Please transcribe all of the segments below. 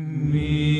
me.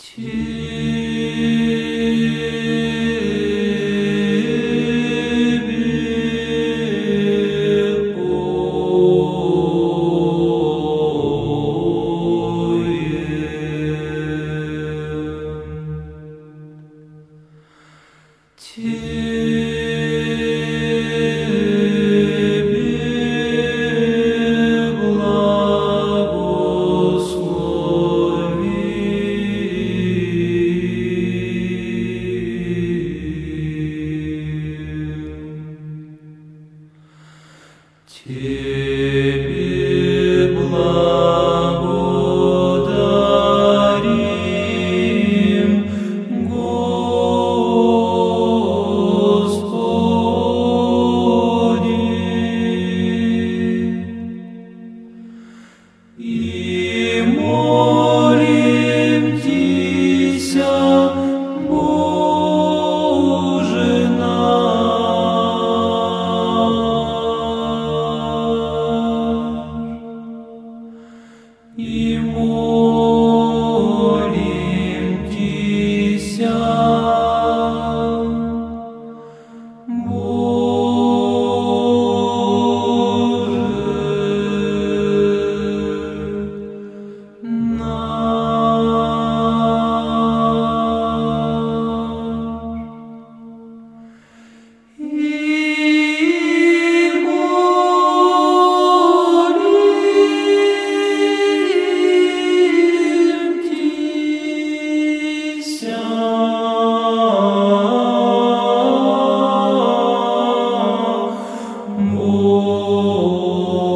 去。一梦。Oh.